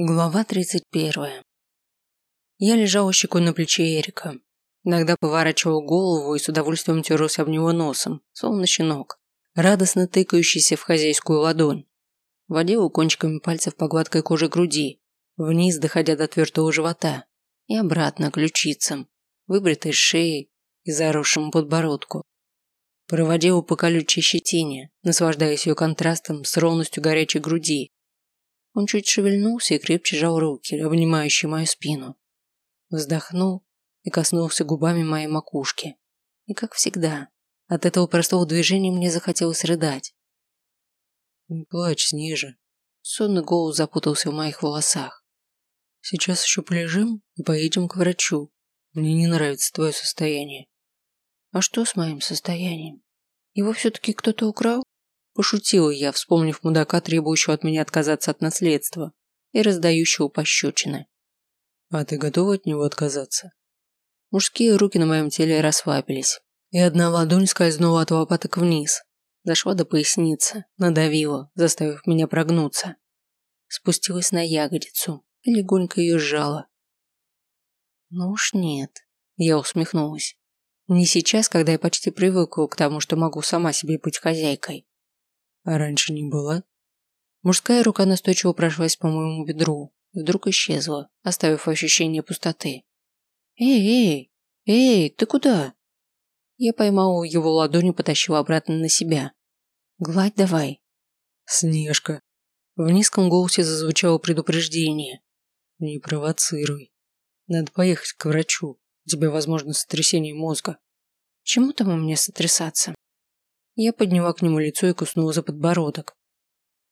Глава 31. Я лежал щекой на плече Эрика. Иногда поворачивал голову и с удовольствием терся об него носом, словно щенок, радостно тыкающийся в хозяйскую ладонь. Водил кончиками пальцев по гладкой коже груди, вниз доходя до твердого живота, и обратно к ключицам, выбритой шеей и заросшему подбородку. Проводил по колючей щетине, наслаждаясь ее контрастом с ровностью горячей груди он чуть шевельнулся и крепче сжал руки, обнимающие мою спину. Вздохнул и коснулся губами моей макушки. И как всегда, от этого простого движения мне захотелось рыдать. «Не плачь, Снежа». Сонный голос запутался в моих волосах. «Сейчас еще полежим и поедем к врачу. Мне не нравится твое состояние». «А что с моим состоянием? Его все-таки кто-то украл?» Пошутила я, вспомнив мудака, требующего от меня отказаться от наследства и раздающего пощечины. «А ты готова от него отказаться?» Мужские руки на моем теле расслабились, и одна ладонь скользнула от лопаток вниз, дошла до поясницы, надавила, заставив меня прогнуться. Спустилась на ягодицу и легонько ее сжала. Ну уж нет, я усмехнулась. Не сейчас, когда я почти привыкла к тому, что могу сама себе быть хозяйкой. А раньше не была? Мужская рука настойчиво прошлась по моему бедру и вдруг исчезла, оставив ощущение пустоты. «Эй, эй, эй, ты куда?» Я поймала его ладонь и потащила обратно на себя. «Гладь давай». «Снежка». В низком голосе зазвучало предупреждение. «Не провоцируй. Надо поехать к врачу. У тебя, возможно, сотрясение мозга». «Чему там у меня сотрясаться?» Я подняла к нему лицо и куснула за подбородок.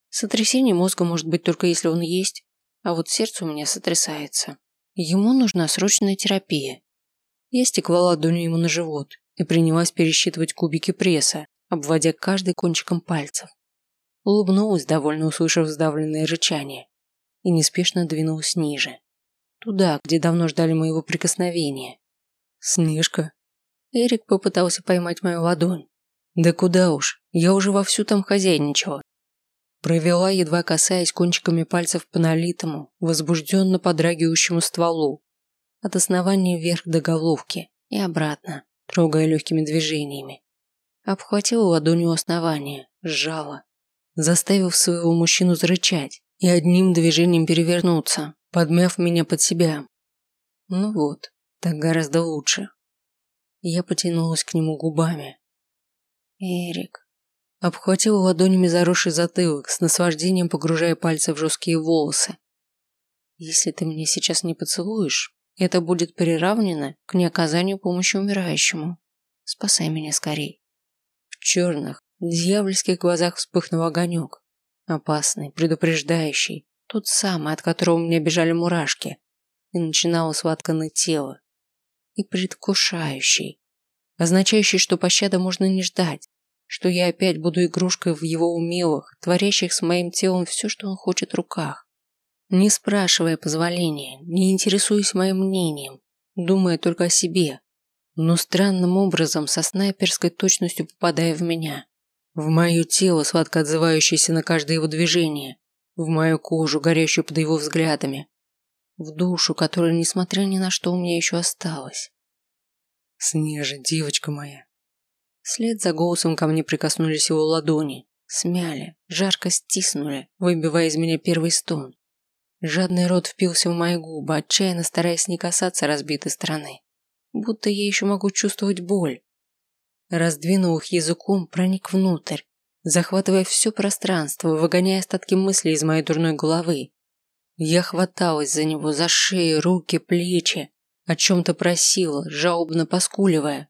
Сотрясение мозга может быть только если он есть, а вот сердце у меня сотрясается. Ему нужна срочная терапия. Я стекла ладонью ему на живот и принялась пересчитывать кубики пресса, обводя каждый кончиком пальцев. Улыбнулась, довольно услышав сдавленное рычание, и неспешно двинулась ниже. Туда, где давно ждали моего прикосновения. «Снежка». Эрик попытался поймать мою ладонь, да куда уж, я уже вовсю там хозяйничала. Провела, едва касаясь кончиками пальцев по налитому, возбужденно подрагивающему стволу. От основания вверх до головки и обратно, трогая легкими движениями. Обхватила ладонью основания, сжала, заставив своего мужчину зарычать и одним движением перевернуться, подмяв меня под себя. Ну вот, так гораздо лучше. Я потянулась к нему губами, Эрик. Обхватил ладонями заросший затылок, с наслаждением погружая пальцы в жесткие волосы. Если ты меня сейчас не поцелуешь, это будет приравнено к неоказанию помощи умирающему. Спасай меня скорей. В черных, дьявольских глазах вспыхнул огонек. Опасный, предупреждающий, тот самый, от которого у меня бежали мурашки, и начинало сладко ныть тело. И предвкушающий, означающий, что пощады можно не ждать, что я опять буду игрушкой в его умелых, творящих с моим телом все, что он хочет руках. Не спрашивая позволения, не интересуясь моим мнением, думая только о себе, но странным образом со снайперской точностью попадая в меня. В мое тело, сладко отзывающееся на каждое его движение, в мою кожу, горящую под его взглядами, в душу, которая, несмотря ни на что, у меня еще осталась. Снежа, девочка моя. Вслед за голосом ко мне прикоснулись его ладони, смяли, жарко стиснули, выбивая из меня первый стон. Жадный рот впился в мои губы, отчаянно стараясь не касаться разбитой стороны. Будто я еще могу чувствовать боль. Раздвинул их языком, проник внутрь, захватывая все пространство, выгоняя остатки мыслей из моей дурной головы. Я хваталась за него, за шею, руки, плечи, о чем-то просила, жалобно поскуливая.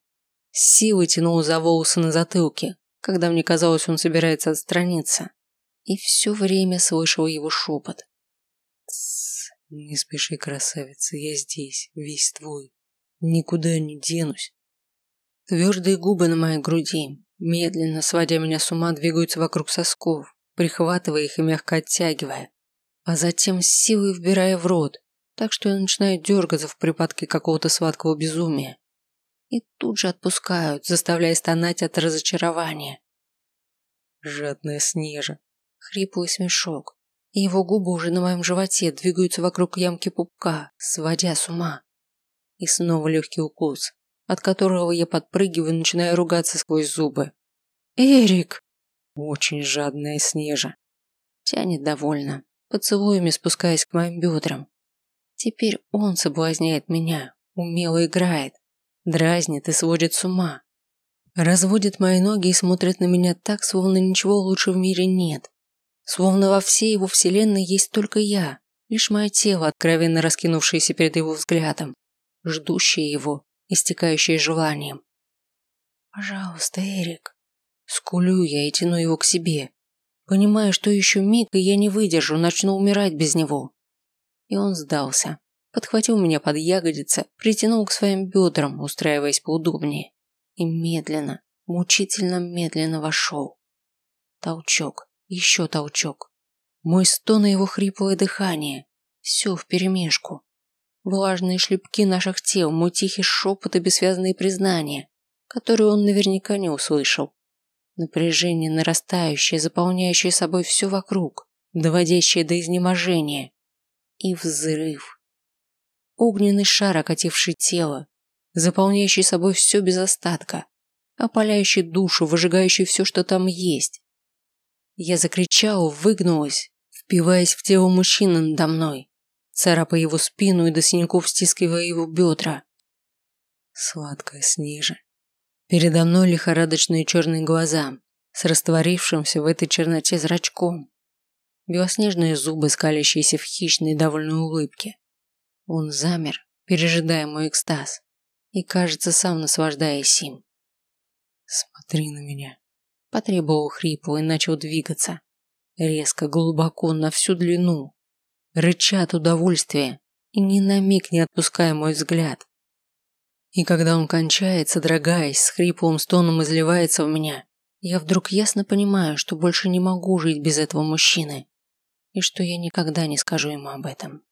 С силой тянула за волосы на затылке, когда мне казалось, он собирается отстраниться. И все время слышала его шепот. «Тссс, не спеши, красавица, я здесь, весь твой. Никуда не денусь». Твердые губы на моей груди, медленно, сводя меня с ума, двигаются вокруг сосков, прихватывая их и мягко оттягивая, а затем с силой вбирая в рот, так что я начинаю дергаться в припадке какого-то сладкого безумия. И тут же отпускают, заставляя стонать от разочарования. Жадная снежа. Хриплый смешок. и его губы уже на моем животе двигаются вокруг ямки пупка, сводя с ума. И снова легкий укус, от которого я подпрыгиваю и начинаю ругаться сквозь зубы. «Эрик!» Очень жадная Снежа. Тянет довольно, поцелуями спускаясь к моим бедрам. Теперь он соблазняет меня, умело играет, дразнит и сводит с ума. Разводит мои ноги и смотрит на меня так, словно ничего лучше в мире нет. Словно во всей его вселенной есть только я, лишь мое тело, откровенно раскинувшееся перед его взглядом, ждущее его, истекающее желанием. «Пожалуйста, Эрик». Скулю я и тяну его к себе. Понимаю, что еще миг, и я не выдержу, начну умирать без него. И он сдался. Подхватил меня под ягодицы, притянул к своим бедрам, устраиваясь поудобнее и медленно, мучительно медленно вошел. Толчок, еще толчок. Мой стон и его хриплое дыхание. Все вперемешку. Влажные шлепки наших тел, мой тихий шепот и бессвязные признания, которые он наверняка не услышал. Напряжение нарастающее, заполняющее собой все вокруг, доводящее до изнеможения. И взрыв. Огненный шар, окативший тело, заполняющий собой все без остатка, опаляющий душу, выжигающий все, что там есть. Я закричала, выгнулась, впиваясь в тело мужчины надо мной, царапая его спину и до синяков стискивая его бедра. Сладкая снежа. Передо мной лихорадочные черные глаза с растворившимся в этой черноте зрачком. Белоснежные зубы, скалящиеся в хищной довольной улыбке. Он замер, пережидая мой экстаз и, кажется, сам наслаждаясь им. «Смотри на меня», – потребовал хрипло и начал двигаться. Резко, глубоко, на всю длину. Рыча от удовольствия и ни на миг не отпуская мой взгляд. И когда он кончается, дрогаясь, с хриплым стоном изливается в меня, я вдруг ясно понимаю, что больше не могу жить без этого мужчины и что я никогда не скажу ему об этом.